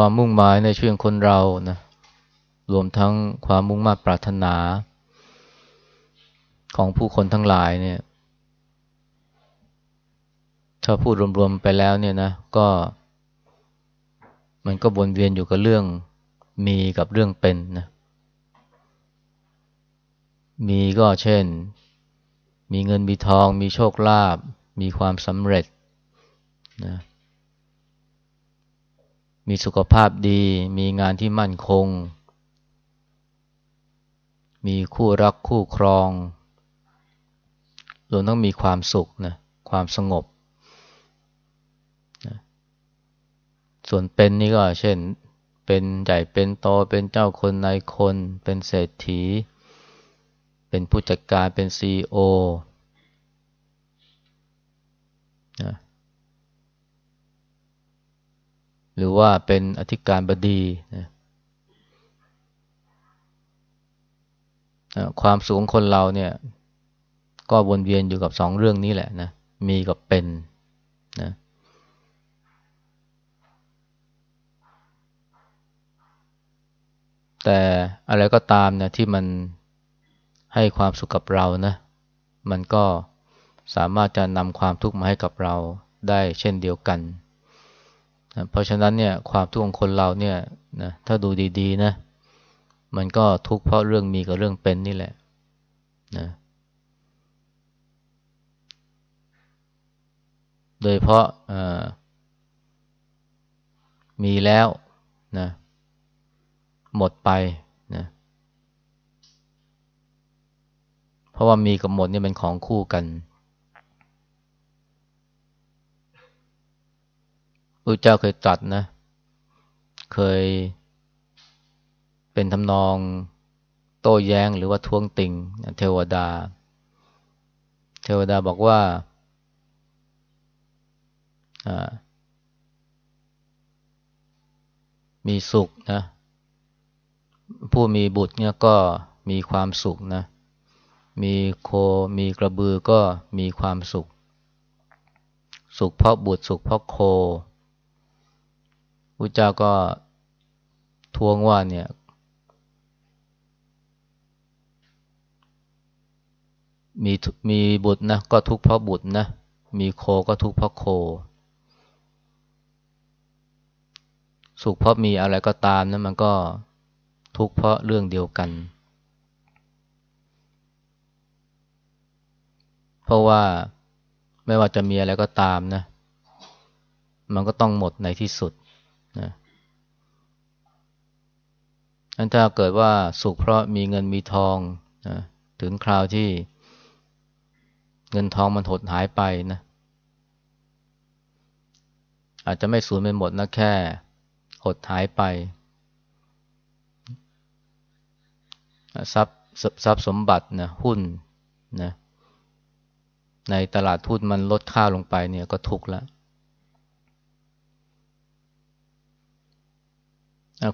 ความมุ่งหมายในชีวิตคนเรานะรวมทั้งความมุ่งมั่นปรารถนา ของผู้คนทั้งหลายเนี่ยถ้าพูดรวมๆไปแล้วเนี่ยนะก็ มันก็วนเวียนอยู่กับเรื่องมีกับเรื่องเป็นนะมีก็เช่น มีเงินมีทอง มีโชคลาภมีความสำเร็จนะ มีสุขภาพดี มีงานที่มั่นคง มีคู่รักคู่ครองรวมต้องมีความสุขนะความสงบนะส่วนเป็นนี่ก็เช่น เป็นใหญ่เป็นโตเป็นเจ้าคนนายคน เป็นเศรษฐี เป็นผู้จัดการเป็นซีโอนะ หรือว่าเป็นอธิการบดีนะความสูงคนเราเนี่ย ก็วนเวียนอยู่กับสองเรื่องนี้แหละนะมีกับเป็นนะแต่อะไรก็ตามนะที่มันให้ความสุขกับเรานะ มันก็สามารถจะนำความทุกข์มาให้กับเราได้เช่นเดียวกัน เพราะฉะนั้นเนี่ยความทุกข์ของคนเราเนี่ยนะถ้าดูดีๆนะมันก็ทุกข์เพราะเรื่องมีกับเรื่องเป็นนี่แหละนะโดยเพราะมีแล้วนะหมดไปนะเพราะว่ามีกับหมดนี่เป็นของคู่กัน พระเจ้าเคยตรัสนะ เคยเป็นทำนองโต้แย้งหรือว่าท้วงติงเทวดา เทวดาบอกว่ามีสุขนะ ผู้มีบุตรเนี่ยก็มีความสุขนะ มีโค มีกระบือก็มีความสุข สุขเพราะบุตรสุขเพราะโค พระเจ้าก็ทวงว่าเนี่ย มีมีบุตรนะก็ทุกข์เพราะบุตรนะ มีโคก็ทุกข์เพราะโค สุขเพราะมีอะไรก็ตามนะมันก็ทุกข์เพราะเรื่องเดียวกัน เพราะว่าไม่ว่าจะมีอะไรก็ตามนะ มันก็ต้องหมดในที่สุดนะ อันถ้าเกิดว่าสุขเพราะมีเงินมีทองนะถึงคราวที่เงินทองมันหดหายไปนะอาจจะไม่สูญไปหมดนะแค่ หดหายไปทรัพย์ทรัพย์สมบัตินะหุ้นนะในตลาดหุ้นมันลดค่าลงไปเนี่ยก็ทุกข์แล้ว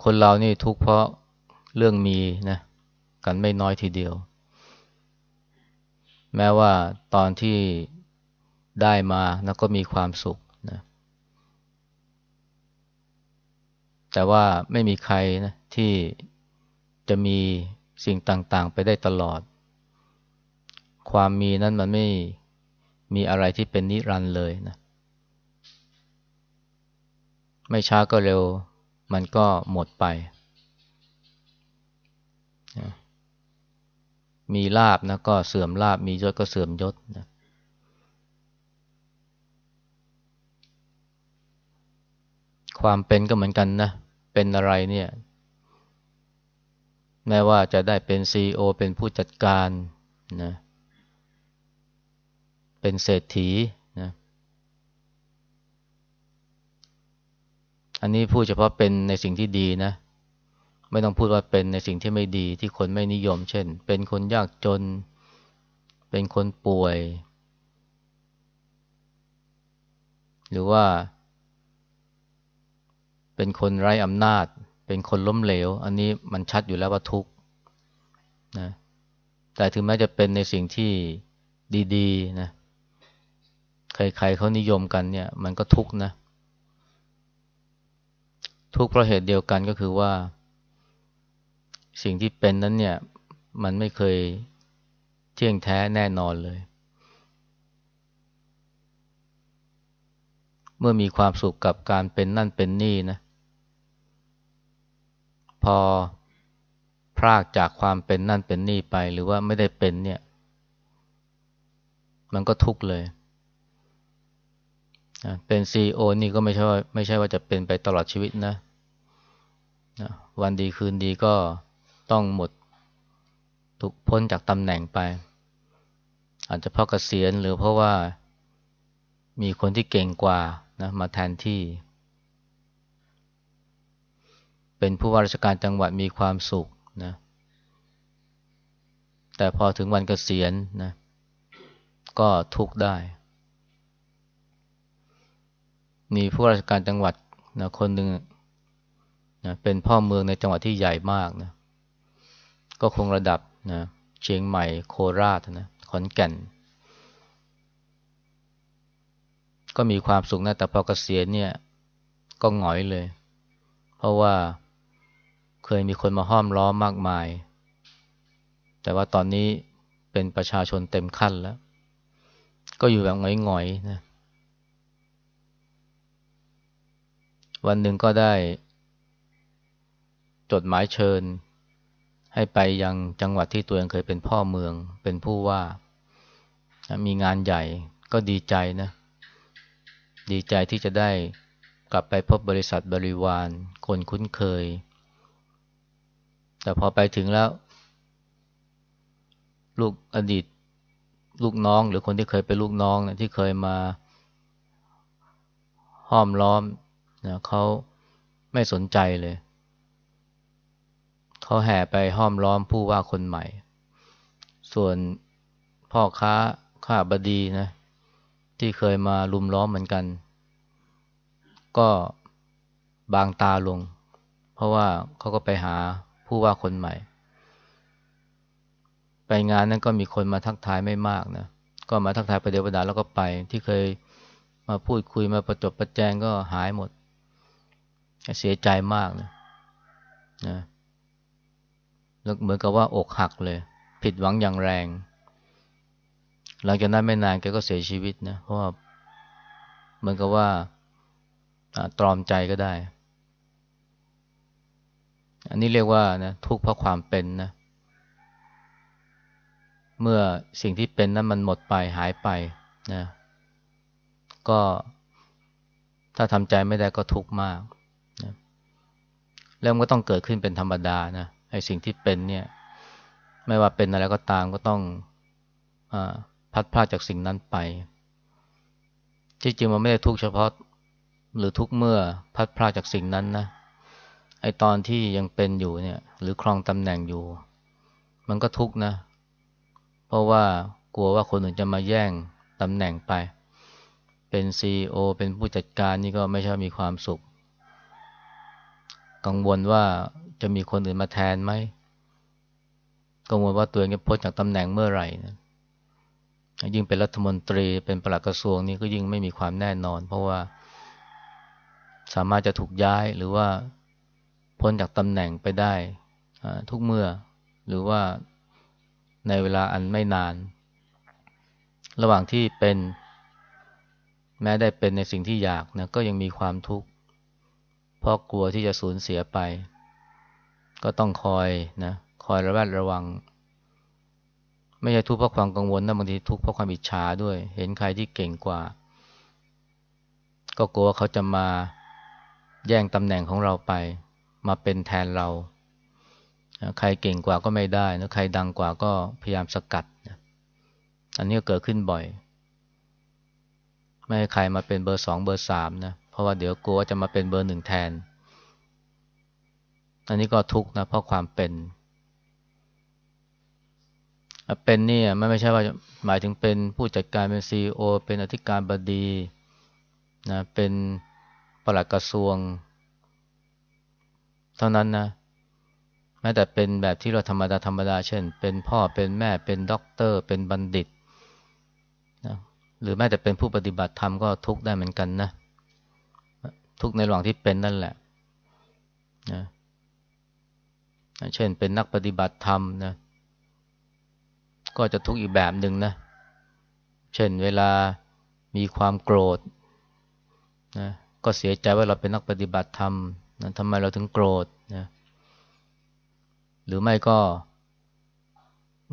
คนเรานี่ทุกข์เพราะ เรื่องมีนะกันไม่น้อยทีเดียว แม้ว่าตอนที่ได้มานะก็มีความสุขนะแต่ว่าไม่มีใครนะที่จะมีสิ่งต่างๆ ไปได้ตลอด ความมีนั้นมันไม่มีอะไรที่เป็นนิรันด์เลยนะไม่ช้าก็เร็ว มันก็หมดไป มีลาบนะก็เสื่อมลาบมียศก็เสื่อมยศนะความเป็นก็เหมือนกันนะ เป็นอะไรเนี่ย แม้ว่าจะได้เป็นซีอเป็นผู้จัดการนะ เป็นเศรษฐีนะ อันนี้พูดเฉพาะเป็นในสิ่งที่ดีนะ ไม่ต้องพูดว่าเป็นในสิ่งที่ไม่ดีที่คนไม่นิยม เช่น เป็นคนยากจน เป็นคนป่วย หรือว่า เป็นคนไร้อำนาจ เป็นคนล้มเหลว อันนี้มันชัดอยู่แล้วว่าทุกข์นะแต่ถึงแม้จะเป็นในสิ่งที่ดีๆนะใครๆเขานิยมกันเนี่ย มันก็ทุกข์นะ ทุกข์เพราะเหตุเดียวกันก็คือว่า สิ่งที่เป็นนั้นเนี่ย มันไม่เคยเที่ยงแท้แน่นอนเลย เมื่อมีความสุขกับการเป็นนั่นเป็นนี่นะ พอพรากจากความเป็นนั่นเป็นนี่ไปหรือว่าไม่ได้เป็นเนี่ย มันก็ทุกข์เลยเป็นซีโอนี่ก็ไม่ใช่ว่าไม่ใช่ว่าจะเป็นไปตลอดชีวิตนะ วันดีคืนดีก็ ต้องหมด ถูกพ้นจากตำแหน่งไป อาจจะเพราะเกษียณหรือเพราะว่า มีคนที่เก่งกว่านะมาแทนที่ เป็นผู้ว่าราชการจังหวัดมีความสุขนะแต่พอถึงวันเกษียณนะก็ทุกข์ได้ มีผู้ราชการจังหวัดนะคนหนึ่งนะเป็นพ่อเมืองในจังหวัดที่ใหญ่มากนะ ก็คงระดับนะเชียงใหม่โคราชนะขอนแก่น ก็มีความสุขนะแต่พอเกษียณเนี่ย ก็หงอยเลย เพราะว่าเคยมีคนมาห้อมล้อมมากมาย แต่ว่าตอนนี้เป็นประชาชนเต็มขั้นแล้ว ก็อยู่แบบหงอยๆนะวันหนึ่งก็ได้ จดหมายเชิญ ให้ไปยังจังหวัดที่ตัวเองเคยเป็นพ่อเมือง เป็นผู้ว่า มีงานใหญ่ก็ดีใจนะ ดีใจที่จะได้กลับไปพบบริษัทบริวาร คนคุ้นเคย แต่พอไปถึงแล้ว ลูกอดีต ลูกน้องหรือคนที่เคยเป็นลูกน้องนะที่เคยมาห้อมล้อมนะเขาไม่สนใจเลย เขาแห่ไปห้อมล้อมผู้ว่าคนใหม่ ส่วนพ่อค้าข้าบดีนะ ที่เคยมาลุมล้อมเหมือนกัน ก็บางตาลง เพราะว่าเขาก็ไปหาผู้ว่าคนใหม่ ไปงานนั้นก็มีคนมาทักทายไม่มากนะ ก็มาทักทายประเดี๋ยวประดาแล้วก็ไปที่เคยมาพูดคุยมาประจบประแจงก็หายหมด เสียใจมากนะนะ แล้วเหมือนกับว่าอกหักเลย ผิดหวังอย่างแรง หลังจากนั้นไม่นานแกก็เสียชีวิตนะเพราะว่าเหมือนกับว่าตรอมใจก็ได้ อันนี้เรียกว่านะทุกข์เพราะความเป็นนะ เมื่อสิ่งที่เป็นนั้นมันหมดไปหายไปนะ ก็ถ้าทำใจไม่ได้ก็ทุกข์มากแล้วมันก็ต้องเกิดขึ้นเป็นธรรมดานะ ไอ้สิ่งที่เป็นเนี่ย ไม่ว่าเป็นอะไรก็ตามก็ต้องอพัดพลาดจากสิ่งนั้นไป ที่จริงมันไม่ได้ทุกเฉพาะ หรือทุกเมื่อพัดพลาดจากสิ่งนั้นนะไอตอนที่ยังเป็นอยู่เนี่ย หรือครองตำแหน่งอยู่ มันก็ทุกนะ เพราะว่ากลัวว่าคนอื่นจะมาแย่งตำแหน่งไป เป็นซีอเป็นผู้จัดการนี่ก็ไม่ใช่มีความสุข กังวลว่าจะมีคนอื่นมาแทนไหมกังวลว่าตัวเองจะพ้นจากตำแหน่งเมื่อไหร่นะยิ่งเป็นรัฐมนตรีเป็นปลัดกระทรวงนี้ก็ยิ่งไม่มีความแน่นอน เพราะว่า สามารถจะถูกย้ายหรือว่าพ้นจากตำแหน่งไปได้ทุกเมื่อ หรือว่าในเวลาอันไม่นาน ระหว่างที่เป็น แม้ได้เป็นในสิ่งที่อยากนะก็ยังมีความทุกข์ เพราะกลัวที่จะสูญเสียไป ก็ต้องคอยนะคอยระแวดระวัง ไม่ใช่ทุกข์เพราะความกังวลนะบางทีทุกข์เพราะความอิจฉาด้วย เห็นใครที่เก่งกว่า ก็กลัวเขาจะมาแย่งตำแหน่งของเราไป มาเป็นแทนเราใครเก่งกว่าก็ไม่ได้นะใครดังกว่าก็พยายามสกัดอันนี้ก็เกิดขึ้นบ่อย ไม่ให้ใครมาเป็นเบอร์สองเบอร์สามนะ เพราะว่าเดี๋ยวกลัวจะมาเป็นเบอร์หนึ่งแทน อันนี้ก็ทุกข์นะเพราะความเป็น เป็นนี่มันไม่ใช่ว่าหมายถึงเป็นผู้จัดการเป็นซีอเป็นอธิการบดีนะเป็นปลัดกระทรวง เท่านั้นนะแม้แต่เป็นแบบที่เราธรรมดาธรรมดา เช่น เป็นพ่อเป็นแม่เป็นด็อกเตอร์ เป็นบัณฑิตนะหรือแม้แต่เป็นผู้ปฏิบัติธรรมก็ทุกข์ได้เหมือนกันนะ ทุกในระหว่างที่เป็นนั่นแหละนะเช่นเป็นนักปฏิบัติธรรมนะ ก็จะทุกข์อีกแบบหนึ่งนะ เช่นเวลามีความโกรธนะก็เสียใจว่าเราเป็นนักปฏิบัติธรรมนะทำไมเราถึงโกรธนะหรือไม่ก็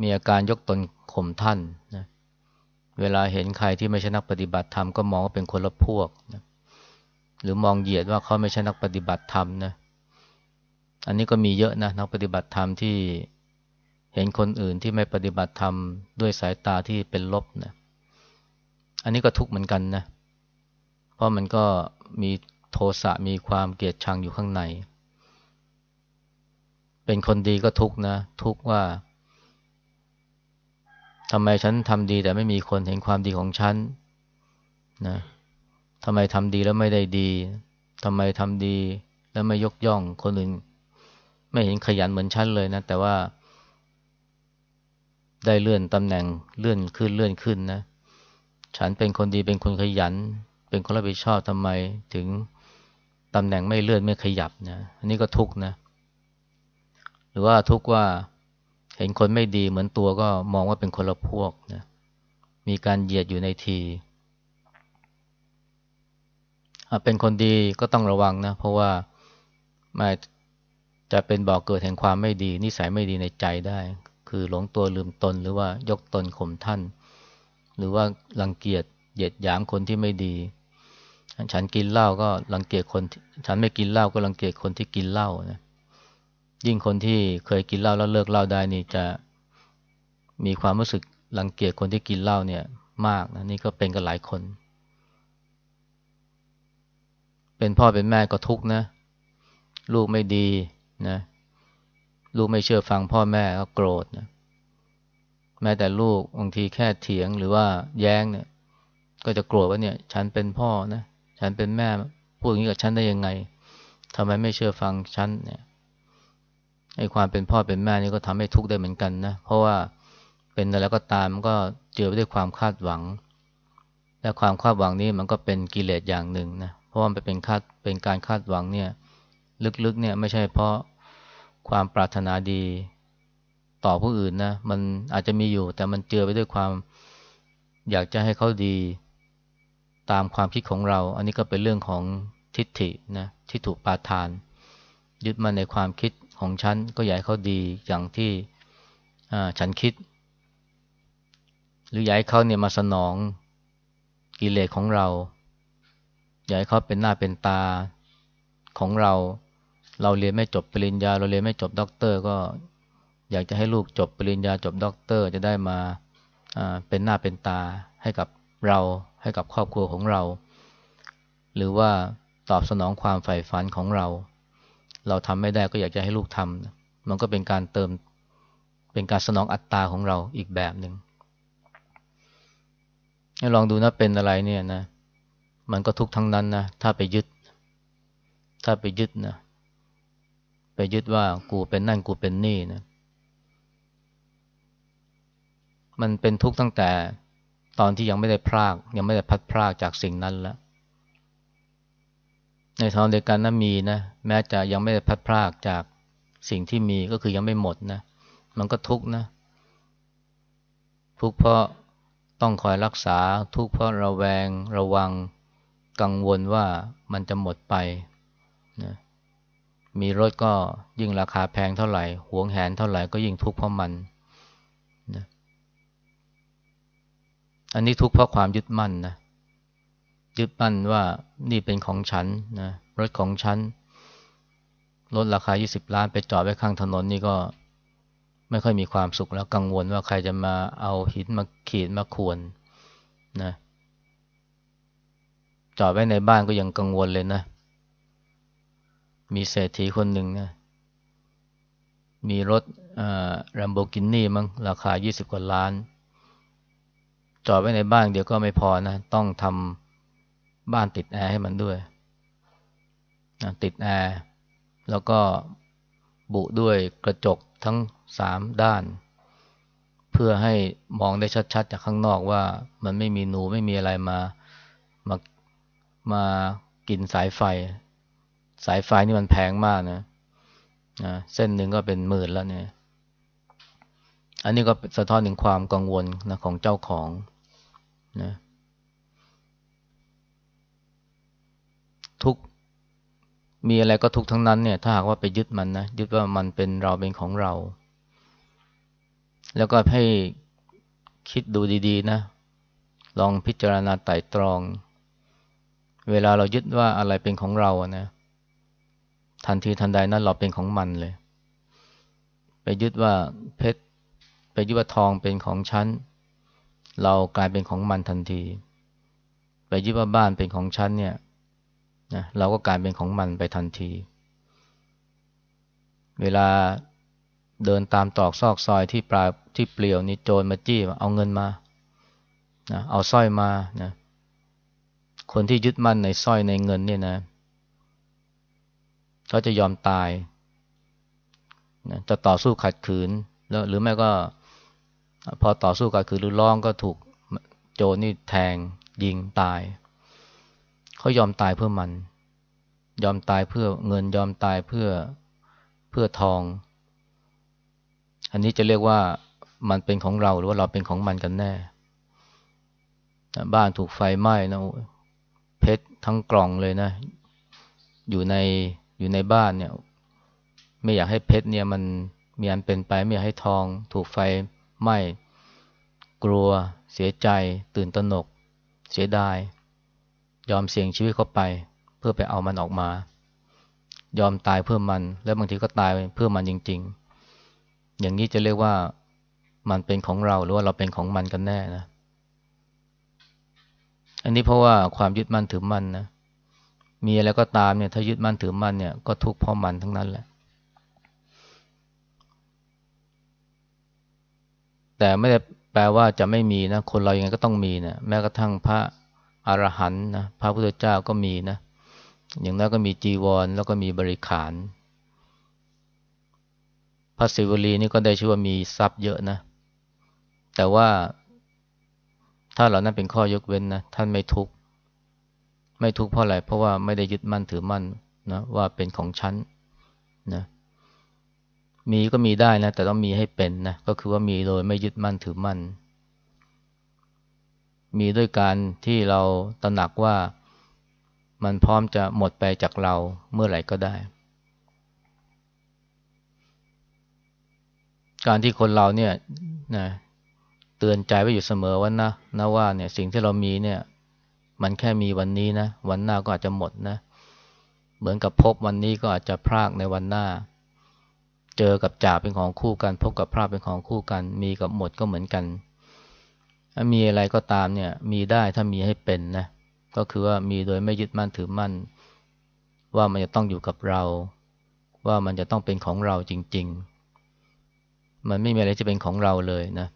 มีอาการยกตนข่มท่านนะเวลาเห็นใครที่ไม่ใช่นักปฏิบัติธรรมก็มองว่าเป็นคนละพวกนะ หรือมองเหยียดว่าเขาไม่ใช่นักปฏิบัติธรรมนะอันนี้ก็มีเยอะนะนักปฏิบัติธรรมที่เห็นคนอื่นที่ไม่ปฏิบัติธรรมด้วยสายตาที่เป็นลบนะอันนี้ก็ทุกข์เหมือนกันนะเพราะมันก็มีโทสะมีความเกลียดชังอยู่ข้างใน เป็นคนดีก็ทุกข์นะ ทุกข์ว่าทำไมฉันทำดีแต่ไม่มีคนเห็นความดีของฉันนะ ทำไมทำดีแล้วไม่ได้ดีทำไมทำดีแล้วไม่ยกย่องคนอื่น ไม่เห็นขยันเหมือนฉันเลยนะ แต่ว่า ได้เลื่อนตำแหน่งเลื่อนขึ้นเลื่อนขึ้นนะ ฉันเป็นคนดีเป็นคนขยัน เป็นคนรับผิดชอบทำไมถึงตำแหน่งไม่เลื่อนไม่ขยับนะอันนี้ก็ทุกนะ หรือว่าทุกว่าเห็นคนไม่ดีเหมือนตัวก็มองว่าเป็นคนละพวกนะมีการเหยียดอยู่ในที เป็นคนดีก็ต้องระวังนะ เพราะว่าไม่จะเป็นบ่อกเกิดแห่งความไม่ดี นิสัยไม่ดีในใจได้ คือหลงตัวลืมตนหรือว่ายกตนข่มท่าน หรือว่ารังเกียจเหยียดหยามคนที่ไม่ดี ฉันกินเหล้าก็รังเกียจคน ฉันไม่กินเหล้าก็รังเกียจคนที่กินเหล้านะยิ่งคนที่เคยกินเหล้าแล้วเลิกเหล้าได้นี่จะมีความรู้สึกรังเกียจคนที่กินเหล้าเนี่ย มากนะนี่ก็เป็นกันหลายคน เป็นพ่อเป็นแม่ก็ทุกข์นะ ลูกไม่ดีนะ ลูกไม่เชื่อฟังพ่อแม่ก็โกรธนะแม้แต่ลูกบางทีแค่เถียงหรือว่าแย้งเนี่ย ก็จะโกรธว่าเนี่ย ฉันเป็นพ่อนะฉันเป็นแม่พูดอย่างนี้กับฉันได้ยังไงทำไมไม่เชื่อฟังฉันเนี่ยไอ้ความเป็นพ่อเป็นแม่นี่ก็ทำให้ทุกข์ได้เหมือนกันนะ เพราะว่าเป็นอะไรก็ตามมันก็เจอไปด้วยความคาดหวัง และความคาดหวังนี้มันก็เป็นกิเลสอย่างหนึ่งนะ เพราะว่ามันเป็นคาดเป็นการคาดหวังเนี่ยลึกๆเนี่ยไม่ใช่เพราะความปรารถนาดีต่อผู้อื่นนะมันอาจจะมีอยู่ แต่มันเจือไปด้วยความอยากจะให้เขาดีตามความคิดของเรา อันนี้ก็เป็นเรื่องของทิฏฐินะที่ถูกปาทาน ยึดมาในความคิดของฉันก็อยากให้เขาดีอย่างที่ฉันคิด หรืออยากให้เขาเนี่ยมาสนองกิเลสของเรา อยากให้เขาเป็นหน้าเป็นตาของเรา เราเรียนไม่จบปริญญา เราเรียนไม่จบด็อกเตอร์ ก็อยากจะให้ลูกจบปริญญาจบด็อกเตอร์ จะได้มาเป็นหน้าเป็นตาให้กับเราให้กับครอบครัวของเรา หรือว่าตอบสนองความใฝ่ฝันของเรา เราทำไม่ได้ก็อยากจะให้ลูกทำมันก็เป็นการเติมเป็นการสนองอัตตาของเราอีกแบบหนึ่งลองดูนะเป็นอะไรเนี่ยนะ มันก็ทุกทั้งนั้นนะถ้าไปยึด ถ้าไปยึดนะไปยึดว่ากูเป็นนั่นกูเป็นนี่นะ มันเป็นทุกข์ตั้งแต่ตอนที่ยังไม่ได้พราก ยังไม่ได้พัดพรากจากสิ่งนั้นแล้วในทางเดียวกันนะมีนะแม้จะยังไม่ได้พัดพรากจากสิ่งที่มีก็คือยังไม่หมดนะ มันก็ทุกข์นะ ทุกข์เพราะต้องคอยรักษา ทุกข์เพราะระแวงระวัง กังวลว่ามันจะหมดไปนะมีรถก็ยิ่งราคาแพงเท่าไหร่ หวงแหนเท่าไหร่ก็ยิ่งทุกข์เพราะมันนะอันนี้ทุกข์เพราะความยึดมั่นนะยึดมั่นว่านี่เป็นของฉันนะรถของฉันรถราคา 20 ล้านไปจอดไว้ข้างถนนนี่ก็ไม่ค่อยมีความสุขแล้วกังวลว่าใครจะมาเอาหินมาขีดมาขวนนะ จอดไว้ในบ้านก็ยังกังวลเลยนะ มีเศรษฐีคนหนึ่งนะ มีรถแรมโบกินนี่มั้งราคา 20 กว่าล้าน จอดไว้ในบ้านเดี๋ยวก็ไม่พอนะ ต้องทำบ้านติดแอร์ให้มันด้วยนะติดแอร์ แล้วก็บุด้วยกระจกทั้งสามด้าน เพื่อให้มองได้ชัดๆ จากข้างนอกว่ามันไม่มีหนูไม่มีอะไรมามา มากินสายไฟ สายไฟนี่มันแพงมากนะนะเส้นหนึ่งก็เป็นหมื่นแล้วเนี่ย อันนี้ก็สะท้อนถึงความกังวลนะของเจ้าของนะทุกมีอะไรก็ทุกทั้งนั้นเนี่ย ถ้าหากว่าไปยึดมันนะยึดว่ามันเป็นเราเป็นของเรา แล้วก็ให้คิดดูดี ๆ นะ ลองพิจารณาไต่ตรอง เวลาเรายึดว่าอะไรเป็นของเราอะนะ ทันทีทันใดนั้นเราเป็นของมันเลย ไปยึดว่าเพชรไปยึดว่าทองเป็นของฉันเรากลายเป็นของมันทันที ไปยึดว่าบ้านเป็นของฉันเนี่ยนะเราก็กลายเป็นของมันไปทันที เวลาเดินตามตอกซอกซอยที่ปลาที่เปลี่ยวนี่โจรมาจี้เอาเงินมานะเอาสร้อยมานะ คนที่ยึดมั่นในสร้อยในเงินเนี่ยนะเขาจะยอมตายนะจะต่อสู้ขัดขืนแล้วหรือไม่ก็ พอต่อสู้ขัดขืนหรือร้องก็ถูกโจรนี่แทงยิงตาย เขายอมตายเพื่อมัน ยอมตายเพื่อเงินยอมตายเพื่อเพื่อทอง อันนี้จะเรียกว่ามันเป็นของเราหรือว่าเราเป็นของมันกันแน่ บ้านถูกไฟไหม้นะ เพชรทั้งกล่องเลยนะ อยู่ในอยู่ในบ้านเนี่ย ไม่อยากให้เพชรเนี่ยมันมีอันเป็นไปไม่อยากให้ทอง ถูกไฟไหม้กลัว เสียใจ ตื่นตระหนก เสียดาย ยอมเสี่ยงชีวิตเข้าไป เพื่อไปเอามันออกมา ยอมตายเพื่อมัน แล้วบางทีก็ตายเพื่อมันจริง ๆ อย่างนี้จะเรียกว่ามันเป็นของเราหรือว่าเราเป็นของมันกันแน่นะ อันนี้เพราะว่าความยึดมั่นถือมั่นนะมีอะไรก็ตามเนี่ย ถ้ายึดมั่นถือมั่นเนี่ยก็ทุกข์เพราะมันทั้งนั้นแหละ แต่ไม่ได้แปลว่าจะไม่มีนะ คนเรายังไงก็ต้องมีนะแม้กระทั่งพระอรหันต์นะพระพุทธเจ้าก็มีนะ อย่างนั้นก็มีจีวร แล้วก็มีบริขาร พระศิวลีนี่ก็ได้ชื่อว่ามีทรัพย์เยอะนะ แต่ว่า ถ้าเหล่านั้นเป็นข้อยกเว้นนะท่านไม่ทุกข์ไม่ทุกข์เพราะอะไรเพราะว่าไม่ได้ยึดมั่นถือมั่นนะว่าเป็นของฉันนะมีก็มีได้นะ แต่ต้องมีให้เป็นนะก็คือว่ามีโดยไม่ยึดมั่นถือมั่น มีด้วยการที่เราตระหนักว่ามันพร้อมจะหมดไปจากเราเมื่อไหร่ก็ได้ การที่คนเราเนี่ยนะ เตือนใจไว้อยู่เสมอว่านะนะว่าเนี่ยสิ่งที่เรามีเนี่ย มันแค่มีวันนี้นะ วันหน้าก็อาจจะหมดนะ เหมือนกับพบวันนี้ก็อาจจะพรากในวันหน้า เจอกับจ่าเป็นของคู่กัน พบกับพรากเป็นของคู่กัน มีกับหมดก็เหมือนกันมีอะไรก็ตามเนี่ย มีได้ถ้ามีให้เป็นนะ ก็คือว่ามีโดยไม่ยึดมั่นถือมั่น ว่ามันจะต้องอยู่กับเรา ว่ามันจะต้องเป็นของเราจริง ๆ มันไม่มีอะไรจะเป็นของเราเลยนะ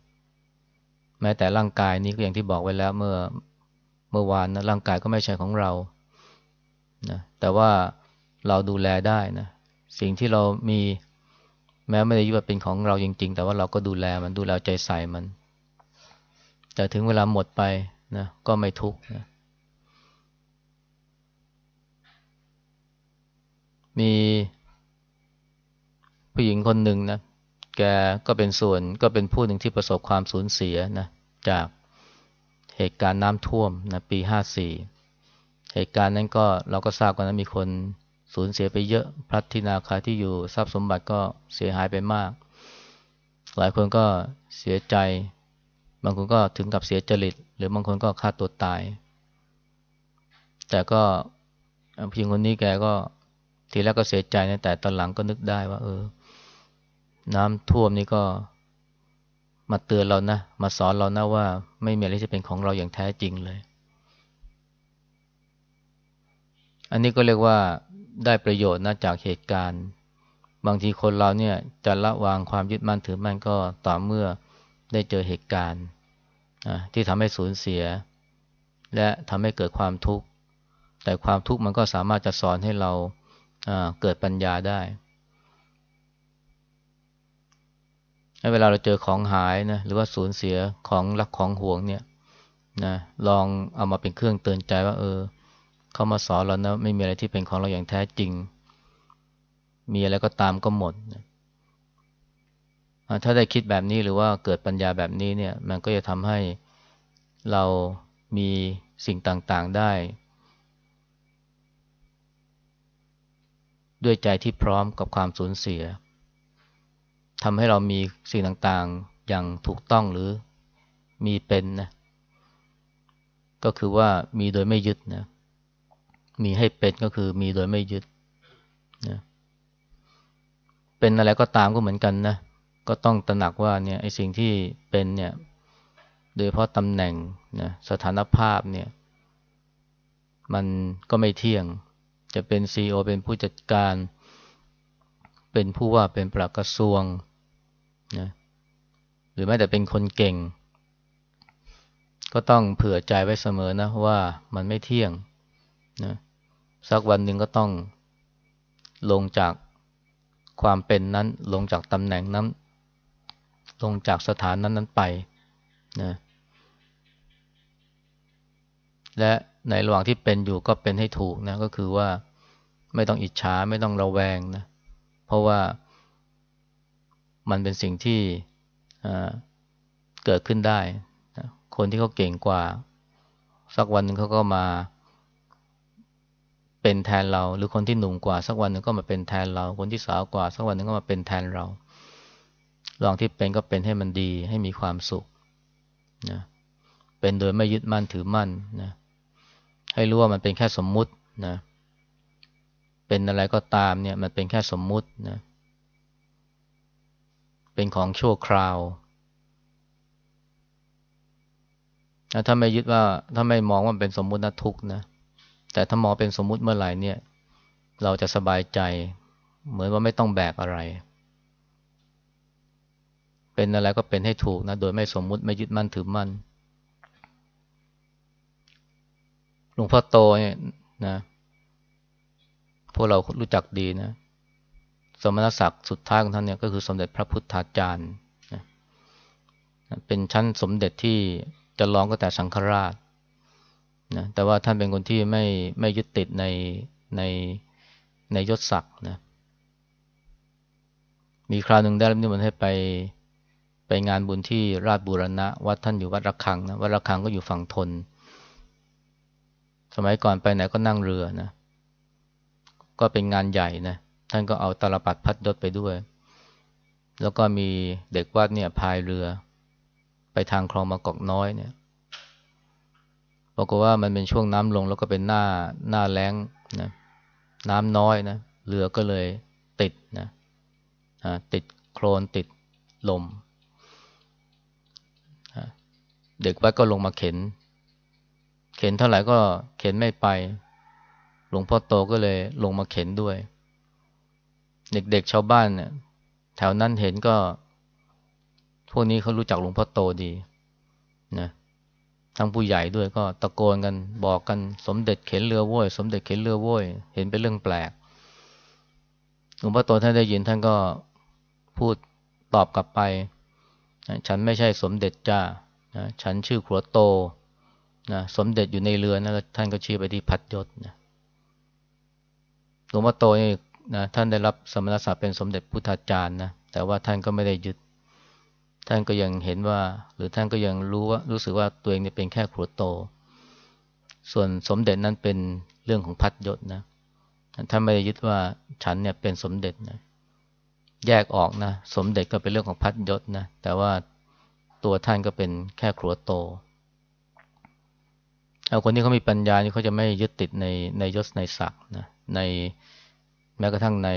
แม้แต่ร่างกายนี้ก็อย่างที่บอกไว้แล้วเมื่อเมื่อวานนะร่างกายก็ไม่ใช่ของเรานะแต่ว่าเราดูแลได้นะสิ่งที่เรามีแม้ไม่ได้ยึดว่าเป็นของเราจริง ๆ แต่ว่าเราก็ดูแลมันดูแลใจใส่มัน แต่ถึงเวลาหมดไปนะก็ไม่ทุกข์นะมีผู้หญิงคนหนึ่งนะ แกก็เป็นส่วนก็เป็นผู้หนึ่งที่ประสบความสูญเสียนะจากเหตุการณ์น้ำท่วมนะปีห้าสี่เหตุการณ์นั้นก็เราก็ทราบกันนะมีคนสูญเสียไปเยอะพลัดที่นาคาที่อยู่ทรัพย์สมบัติก็เสียหายไปมาก หลายคนก็เสียใจ บางคนก็ถึงกับเสียจริต หรือบางคนก็ฆ่าตัวตาย แต่ก็พิงคนนี้แกก็ทีแรกก็เสียใจนะแต่ตอนหลังก็นึกได้ว่า เออ น้ำท่วมนี่ก็มาเตือนเรานะ มาสอนเรานะว่า ไม่มีอะไรที่เป็นของเราอย่างแท้จริงเลย อันนี้ก็เรียกว่าได้ประโยชน์นะจากเหตุการณ์ บางทีคนเราเนี่ยจะละวางความยึดมั่นถือมั่นก็ต่อเมื่อได้เจอเหตุการณ์ที่ทำให้สูญเสีย และทำให้เกิดความทุกข์ แต่ความทุกข์มันก็สามารถจะสอนให้เราเกิดปัญญาได้ เวลาเราเจอของหายนะหรือว่าสูญเสียของรักของห่วงเนี่ยนะลองเอามาเป็นเครื่องเตือนใจว่าเออ เขามาสอนเรานะไม่มีอะไรที่เป็นของเราอย่างแท้จริง มีอะไรก็ตามก็หมดถ้าได้คิดแบบนี้หรือว่าเกิดปัญญาแบบนี้เนี่ย มันก็จะทำให้เรามีสิ่งต่างๆได้ ด้วยใจที่พร้อมกับความสูญเสีย ทำให้เรามีสิ่งต่างๆอย่างถูกต้องหรือมีเป็นนะก็คือว่ามีโดยไม่ยึดนะมีให้เป็นก็คือมีโดยไม่ยึดนะเป็นอะไรก็ตามก็เหมือนกันนะก็ต้องตระหนักว่าเนี่ยไอ้สิ่งที่เป็นเนี่ย โดยเพราะตำแหน่งนะสถานภาพเนี่ย มันก็ไม่เที่ยง จะเป็นซีอเป็นผู้จัดการ เป็นผู้ว่าเป็นปลัดกระทรวง นะหรือแม้แต่เป็นคนเก่ง ก็ต้องเผื่อใจไว้เสมอนะว่ามันไม่เที่ยงนะสักวันหนึ่งก็ต้องลงจากความเป็นนั้นลงจากตำแหน่งนั้น ลงจากสถานนั้นนั้นไปนะและในระหว่างที่เป็นอยู่ก็เป็นให้ถูกนะก็คือว่าไม่ต้องอิจฉาไม่ต้องระแวงนะเพราะว่า มันเป็นสิ่งที่เกิดขึ้นได้ คนที่เขาเก่งกว่า สักวันหนึ่งเขาก็มาเป็นแทนเรา หรือคนที่หนุ่มกว่า สักวันหนึ่งก็มาเป็นแทนเรา คนที่สาวกว่า สักวันหนึ่งก็มาเป็นแทนเราลองที่เป็นก็เป็นให้มันดีให้มีความสุขนะเป็นโดยไม่ยึดมั่นถือมั่นนะให้รู้ว่ามันเป็นแค่สมมุตินะเป็นอะไรก็ตามเนี่ยมันเป็นแค่สมมุตินะ เป็นของชั่วคราวถ้าไม่ยึดว่าถ้าไม่มองว่าเป็นสมมุตินะทุกนะ แต่ถ้ามองเป็นสมมุติเมื่อไหร่เนี่ย เราจะสบายใจ เหมือนว่าไม่ต้องแบกอะไร เป็นอะไรก็เป็นให้ถูกนะ โดยไม่สมมุติไม่ยึดมั่นถือมั่นหลวงพ่อโตเนี่ยนะพวกเรารู้จักดีนะ สมณศักดิ์สุดท้ายของท่านเนี่ยก็คือสมเด็จพระพุทธาจารย์เป็นชั้นสมเด็จที่จะร้องก็แต่สังฆราชนะแต่ว่าท่านเป็นคนที่ไม่ไม่ยึดติดในในในยศศักดิ์นะมีคราวหนึ่งได้รับนิมนต์ให้ไปไปงานบุญที่ราชบูรณะ วัดท่านอยู่วัดระฆังนะวัดระฆังก็อยู่ฝั่งทน สมัยก่อนไปไหนก็นั่งเรือนะก็เป็นงานใหญ่นะ ท่านก็เอาตลปัดพัดยศไปด้วย แล้วก็มีเด็กวัดเนี่ยพายเรือ ไปทางคลองมะกอกน้อยเนี่ยบอกว่ามันเป็นช่วงน้ำลงแล้วก็เป็นหน้าหน้าแล้งนะน้ำน้อยนะเรือก็เลยติดนะติดโคลนติดลม เด็กวัดก็ลงมาเข็น เข็นเท่าไหร่ก็เข็นไม่ไป หลวงพ่อโตก็เลยลงมาเข็นด้วย เด็กๆชาวบ้านเนี่ยแถวนั้นเห็นก็ พวกนี้เขารู้จักหลวงพ่อโตดีนะทั้งผู้ใหญ่ด้วยก็ตะโกนกันบอกกันสมเด็จเข็นเรือโว้ยสมเด็จเข็นเรือโว้ยเห็นเป็นเรื่องแปลกหลวงพ่อโตท่านได้ยินท่านก็พูดตอบกลับไป ฉันไม่ใช่สมเด็จจ้าฉันชื่อครัวโตนะสมเด็จอยู่ในเรือนะแล้วท่านก็ชี้ไปที่พัดยศนะหลวงพ่อโตนี่ นะท่านได้รับสมณศักดิ์เป็นสมเด็จพุทธาจารย์นะแต่ว่าท่านก็ไม่ได้ยึด ท่านก็ยังเห็นว่า หรือท่านก็ยังรู้ว่ารู้สึกว่าตัวเองเนี่ยเป็นแค่ครูโต ส่วนสมเด็จนั้นเป็นเรื่องของพัดยศนะท่านไม่ได้ยึดว่าฉันเนี่ยเป็นสมเด็จนะแยกออกนะสมเด็จก็เป็นเรื่องของพัดยศนะแต่ว่าตัวท่านก็เป็นแค่ครัวโตเอาคนที่เขามีปัญญานี่เขาจะไม่ยึดติดในในยศในศักดิ์นะใน ม้กระทั่งใน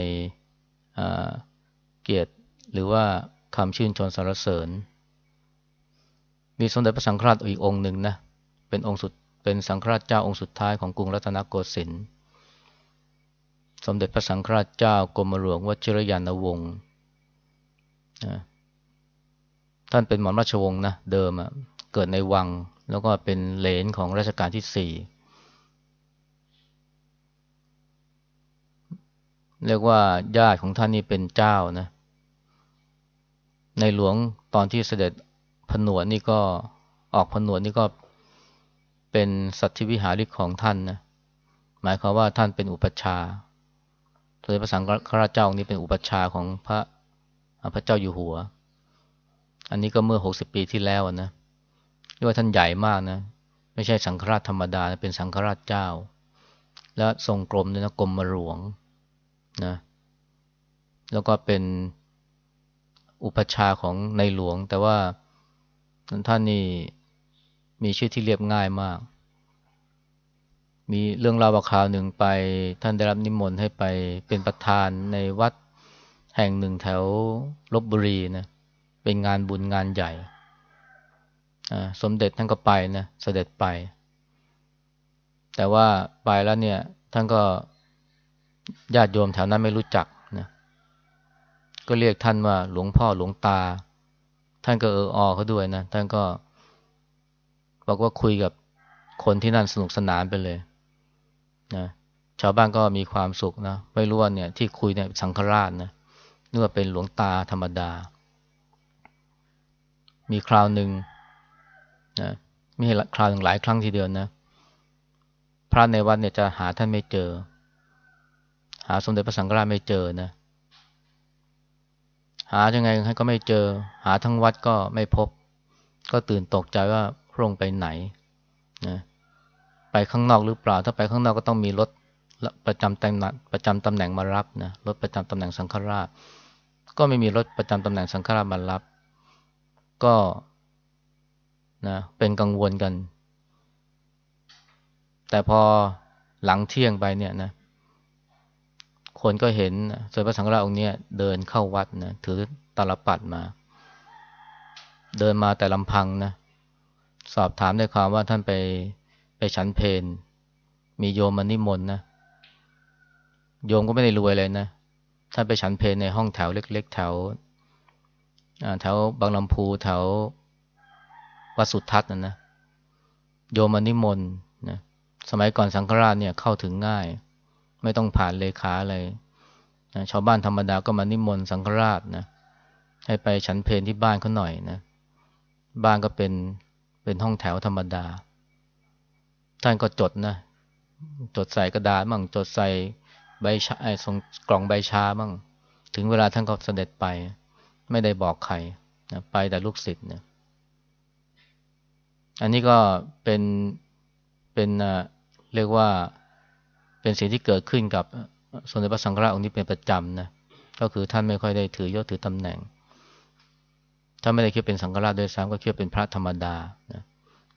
เกียรติหรือว่าคำชื่นชมสรรเสริญ มีสมเด็จพระสังฆราชอีกองค์หนึ่งนะเป็นองค์สุดเป็นสังฆราชเจ้าองค์สุดท้ายของกรุงรัตนโกสินทร์สมเด็จพระสังฆราชเจ้ากรมหลวงวชิรยานวงศ์ท่านเป็นหม่อมราชวงศ์นะเดิมเกิดในวังแล้วก็เป็นเหลนของรัชกาลที่สี่ เรียกว่าญาติของท่านนี่เป็นเจ้านะ ในหลวงตอนที่เสด็จผนวดนี่ก็ออกผนวดนี่ก็เป็นสัตวิหาริกของท่านนะ หมายความว่าท่านเป็นอุปชามเด็จพระสังฆราชเจ้านี้เป็นอุปชาของพระพระเจ้าอยู่หัว อันนี้ก็เมื่อหกสิบปีที่แล้วนะเรียกว่าท่านใหญ่มากนะ ไม่ใช่สังฆราชธรรมดา เป็นสังฆราชเจ้า และทรงกรมด้วยนะกรมหลวง นะแล้วก็เป็นอุปชาของในหลวง แต่ว่าท่านนี่มีชื่อที่เรียบง่ายมาก มีเรื่องราวคราวหนึ่งไป ท่านได้รับนิมนต์ให้ไปเป็นประธานในวัดแห่งหนึ่งแถวลบบุรีนะเป็นงานบุญงานใหญ่ สมเด็จท่านก็ไปนะ เสด็จไป แต่ว่าไปแล้วเนี่ย ท่านก็ ญาติโยมแถวนั้นไม่รู้จักนะก็เรียกท่านว่าหลวงพ่อหลวงตา ท่านก็เอออเขาด้วยนะท่านก็บอกว่าคุยกับคนที่นั่นสนุกสนานไปเลยนะชาวบ้านก็มีความสุขนะไม่รู้ว่าเนี่ยที่คุยเนี่ยสังฆราชนะนึกว่าเป็นหลวงตาธรรมดา มีคราวหนึ่งนะมีคราวหนึ่งหลายครั้งทีเดียวนะ พระในวัดเนี่ยจะหาท่านไม่เจอ หาสมเด็จพระสังฆราชไม่เจอนะ หายังไงก็ไม่เจอ หาทั้งวัดก็ไม่พบ ก็ตื่นตกใจว่าพระองค์ไปไหนนะไปข้างนอกหรือเปล่า ถ้าไปข้างนอกก็ต้องมีรถประจำตำแหน่งประจำตำแหน่งมารับนะรถประจำตำแหน่งสังฆราช ก็ไม่มีรถประจำตำแหน่งสังฆราชมารับ ก็นะเป็นกังวลกัน แต่พอหลังเที่ยงไปเนี่ยนะ คนก็เห็นสมเด็จพระสังฆราชองค์นี้เดินเข้าวัดนะถือตาลปัดมา เดินมาแต่ลำพังนะสอบถามด้วยความว่าท่านไปไปฉันเพนมีโยมมานิมนต์นะโยมก็ไม่ได้รวยเลยนะท่านไปฉันเพนในห้องแถวเล็ก ๆ แถวแถวบางลำพูแถววัดสุทัศน์นะนะโยมมานิมนต์นะสมัยก่อนสังฆราชเนี่ยเข้าถึงง่าย ไม่ต้องผ่านเลขาอะไรนะชาวบ้านธรรมดาก็มานิมนต์สังฆราชนะให้ไปฉันเพนที่บ้านเขาหน่อยนะบ้านก็เป็นเป็นห้องแถวธรรมดา ท่านก็จดนะจดใส่กระดาษมั่งจดใส่ใบชาไอ้ส่งกล่องใบชามั่งถึงเวลาท่านก็เสด็จไป ไม่ได้บอกใครนะไปแต่ลูกศิษย์เนี่ยอันนี้ก็เป็นเป็นเรียกว่า เป็นสิ่งที่เกิดขึ้นกับสมเด็จพระสังฆราชองค์นี้เป็นประจำนะก็คือท่านไม่ค่อยได้ถือยศถือตำแหน่งถ้าไม่ได้คิดเป็นสังฆราชโดยซ้ำก็คิดเป็นพระธรรมดานะ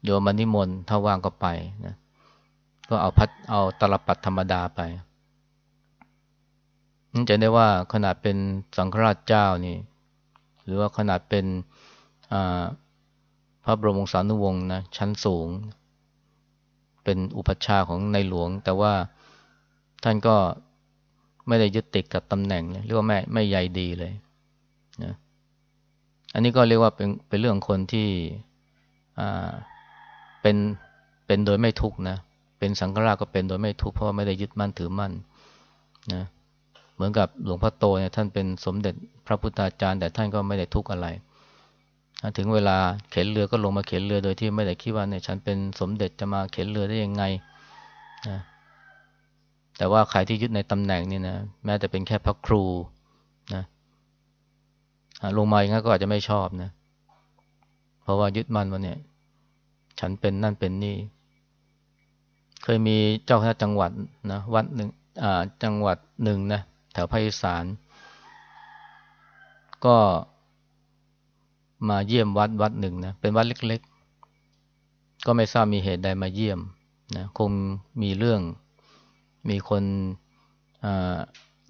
โยมนิมนต์ถ้าว่างก็ไปนะก็เอาพัดเอาตลปัดธรรมดาไปนี่นจะได้ว่าขนาดเป็นสังฆราชเจ้านี่ หรือว่าขนาดเป็นพระบรมวงศานุวงศ์นะชั้นสูง เป็นอุปัชฌาย์ของในหลวง แต่ว่า ท่านก็ไม่ได้ยึดติดกับตำแหน่งเรียกว่าไม่ไม่ใยดีเลยนะอันนี้ก็เรียกว่าเป็นเป็นเรื่องคนที่อ่าเป็นเป็นโดยไม่ทุกนะเป็นสังฆราชก็เป็นโดยไม่ทุกเพราะไม่ได้ยึดมั่นถือมั่นนะเหมือนกับหลวงพ่อโตเนี่ยท่านเป็นสมเด็จพระพุทธาจารย์ แต่ท่านก็ไม่ได้ทุกข์อะไร ถึงเวลาเข็นเรือก็ลงมาเข็นเรือโดยที่ไม่ได้คิดว่าเนี่ยฉันเป็นสมเด็จจะมาเข็นเรือได้ยังไงนะ แต่ว่าใครที่ยึดในตำแหน่งนี่นะแม้แต่เป็นแค่พระครูนะลงมาอย่างนั้นก็อาจจะไม่ชอบนะ เพราะว่ายึดมั่นว่าเนี่ย ฉันเป็นนั่นเป็นนี่ เคยมีเจ้าคณะจังหวัดนะวัดหนึ่งจังหวัดหนึ่งนะแถวภาคอีสานก็มาเยี่ยมวัดวัดหนึ่งนะเป็นวัดเล็ก ๆ ก็ไม่ทราบมีเหตุใดมาเยี่ยมนะคงมีเรื่อง มีคน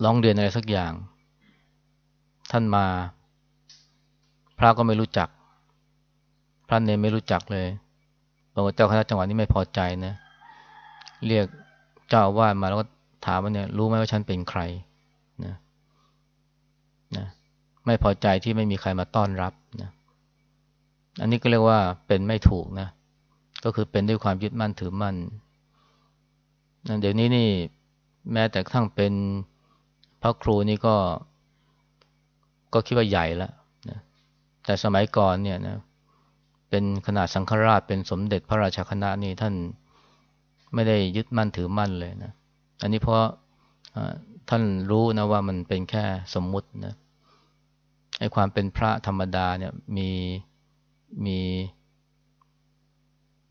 ร้องเรียนอะไรสักอย่าง ท่านมา พระก็ไม่รู้จัก พระเนรไม่รู้จักเลยบอกว่าเจ้าคณะจังหวัดนี้ไม่พอใจนะ เรียกเจ้าอาวาสมาแล้วก็ถามว่าเนี่ย รู้ไหมว่าฉันเป็นใครนะนะไม่พอใจที่ไม่มีใครมาต้อนรับนะอันนี้ก็เรียกว่าเป็นไม่ถูกนะ ก็คือเป็นด้วยความยึดมั่นถือมั่น เดี๋ยวนี้นี่แม้แต่ทั้งเป็นพระครูนี่ก็ก็คิดว่าใหญ่แล้วนะแต่สมัยก่อนเนี่ยนะเป็นขนาดสังฆราชเป็นสมเด็จพระราชคณะนี่ท่านไม่ได้ยึดมั่นถือมั่นเลยนะอันนี้เพราะท่านรู้นะว่ามันเป็นแค่สมมุตินะไอ้ความเป็นพระธรรมดาเนี่ยมีมี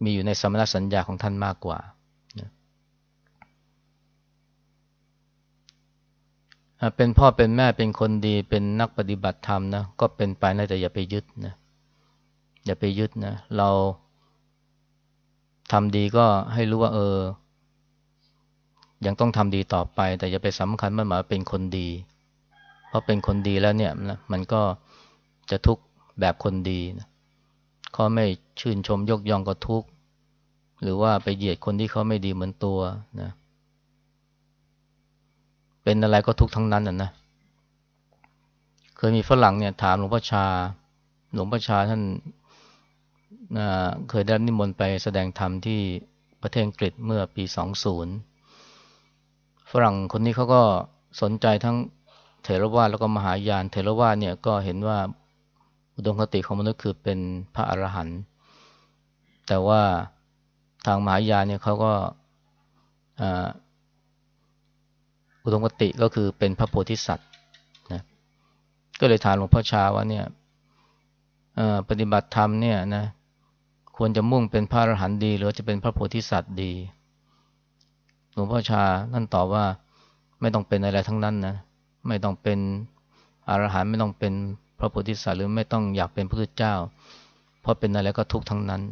มีอยู่ในสมณสัญญาของท่านมากกว่า เป็นพ่อเป็นแม่เป็นคนดีเป็นนักปฏิบัติธรรมนะก็เป็นไปนะแต่อย่าไปยึดนะอย่าไปยึดนะ เราทำดีก็ให้รู้ว่าเออ ยังต้องทำดีต่อไป แต่อย่าไปสำคัญมันหมายเป็นคนดี เพราะเป็นคนดีแล้วเนี่ยนะมันก็จะทุกข์แบบคนดีนะเขาไม่ชื่นชมยกย่องก็ทุกข์หรือว่าไปเหยียดคนที่เขาไม่ดีเหมือนตัวนะ เป็นอะไรก็ทุกทั้งนั้นอะนะ เคยมีฝรั่งเนี่ยถามหลวงพ่อชา หลวงพ่อชาท่านเคยได้นิมนต์ไปแสดงธรรมที่ประเทศอังกฤษเมื่อปีสองศูนย์ฝรั่งคนนี้เขาก็สนใจทั้งเถรวาทแล้วก็มหายาน เถรวาทเนี่ยก็เห็นว่าอุดมคติของมนุษย์คือเป็นพระอรหันต์ แต่ว่าทางมหายานเนี่ยเขาก็ อุดมคติก็คือเป็นพระโพธิสัตว์นะก็เลยถามหลวงพ่อชาว่าเนี่ยปฏิบัติธรรมเนี่ยนะควรจะมุ่งเป็นพระอรหันต์ดี หรือจะเป็นพระโพธิสัตว์ดี หลวงพ่อชานั่นตอบว่าไม่ต้องเป็นอะไรทั้งนั้นนะไม่ต้องเป็นอรหันต์ไม่ต้องเป็นพระโพธิสัตว์หรือไม่ต้องอยากเป็นพระพุทธเจ้า เพราะเป็นอะไรก็ทุกทั้งนั้น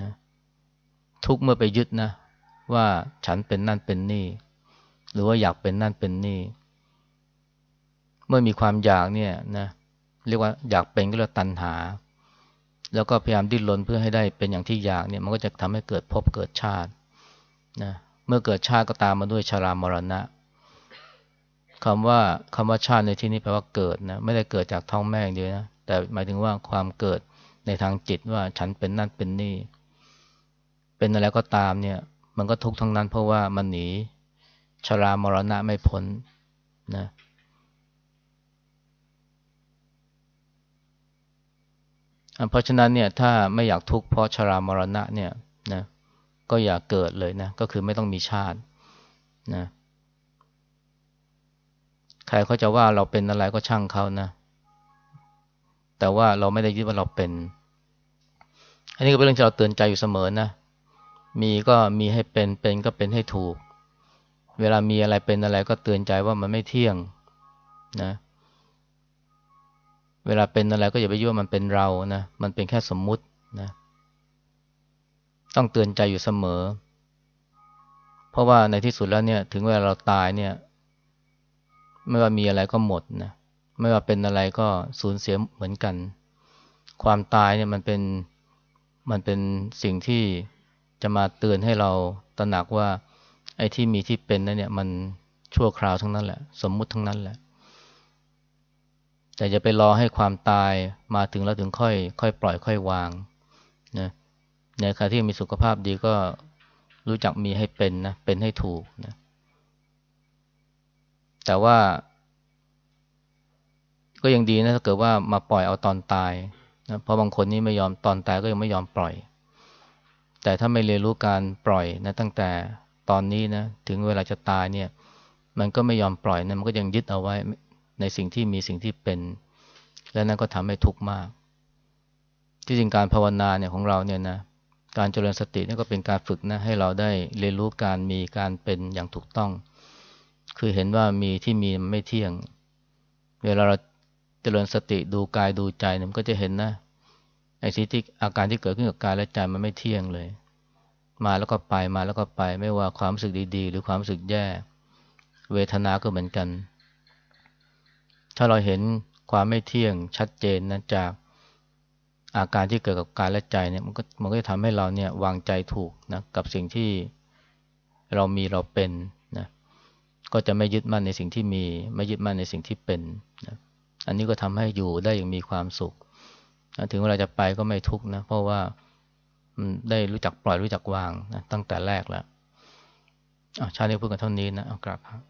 นะทุกเมื่อไปยึดนะ ว่าฉันเป็นนั่นเป็นนี่ หรือว่าอยากเป็นนั่นเป็นนี่ เมื่อมีความอยากเนี่ยนะเรียกว่าอยากเป็นก็เรียกตัณหา แล้วก็พยายามดิ้นรนเพื่อให้ได้เป็นอย่างที่อยากเนี่ยมันก็จะทำให้เกิดภพเกิดชาตินะเมื่อเกิดชาติก็ตามมาด้วยชรามรณะคำว่าคำว่าชาติในที่นี้แปลว่าเกิดนะไม่ได้เกิดจากท้องแม่เดียวนะแต่หมายถึงว่าความเกิดในทางจิตว่าฉันเป็นนั่นเป็นนี่ เป็นอะไรก็ตามเนี่ย มันก็ทุกข์ทั้งนั้นเพราะว่ามันหนี ชรามรณะไม่พ้นนะเพราะฉะนั้นเนี่ยถ้าไม่อยากทุกข์เพราะชรามรณะเนี่ยนะก็อย่าเกิดเลยนะ ก็คือไม่ต้องมีชาตินะใครเขาจะว่าเราเป็นอะไรก็ช่างเขานะ แต่ว่าเราไม่ได้ยึดว่าเราเป็น อันนี้ก็เป็นเรื่องที่เราเตือนใจอยู่เสมอนะ มีก็มีให้เป็นเป็นก็เป็นให้ถูก เวลามีอะไรเป็นอะไรก็เตือนใจว่ามันไม่เที่ยงนะ เวลาเป็นอะไรก็อย่าไปยั่วมันเป็นเรานะ มันเป็นแค่สมมุตินะ ต้องเตือนใจอยู่เสมอ เพราะว่าในที่สุดแล้วเนี่ย ถึงเวลาเราตายเนี่ย ไม่ว่ามีอะไรก็หมดนะ ไม่ว่าเป็นอะไรก็สูญเสียเหมือนกัน ความตายเนี่ยมันเป็นมันเป็นสิ่งที่จะมาเตือนให้เราตระหนักว่า ไอ้ที่มีที่เป็นนั่นเนี่ย มันชั่วคราวทั้งนั้นแหละ สมมุติทั้งนั้นแหละ แต่จะไปรอให้ความตายมาถึงแล้วถึงค่อย ค่อยปล่อยค่อยวางนะในขณะที่มีสุขภาพดีก็รู้จักมีให้เป็นนะเป็นให้ถูกนะแต่ว่า ก็ยังดีนะถ้าเกิดว่ามาปล่อยเอาตอนตายนะเพราะบางคนนี่ไม่ยอมตอนตายก็ยังไม่ยอมปล่อย แต่ถ้าไม่เรียนรู้การปล่อยนะตั้งแต่ ตอนนี้นะถึงเวลาจะตายเนี่ย มันก็ไม่ยอมปล่อยนะมันก็ยังยึดเอาไว้ในสิ่งที่มีสิ่งที่เป็น และนั่นก็ทำให้ทุกข์มาก ที่จริงการภาวนาเนี่ยของเราเนี่ยนะการเจริญสตินี่ก็เป็นการฝึกนะให้เราได้เรียนรู้การมีการเป็นอย่างถูกต้อง คือเห็นว่ามีที่มีมันไม่เที่ยง เวลาเราเจริญสติดูกายดูใจมันก็จะเห็นนะไอ้สิ่งที่อาการที่เกิดขึ้นกับกายและใจมันไม่เที่ยงเลย มาแล้วก็ไปมาแล้วก็ไป ไม่ว่าความรู้สึกดีๆ หรือความรู้สึกแย่ เวทนาก็เหมือนกัน ถ้าเราเห็นความไม่เที่ยงชัดเจนนะจากอาการที่เกิดกับกายและใจเนี่ยมันก็มันก็จะทำให้เราเนี่ยวางใจถูกนะกับสิ่งที่เรามีเราเป็นนะก็จะไม่ยึดมั่นในสิ่งที่มี ไม่ยึดมั่นในสิ่งที่เป็นนะอันนี้ก็ทำให้อยู่ได้อย่างมีความสุขนะถึงเวลาจะไปก็ไม่ทุกข์นะเพราะว่า ได้รู้จักปล่อยรู้จักวางนะตั้งแต่แรกแล้วชาตินี้พูดกันเท่านี้นะเอากลับครับ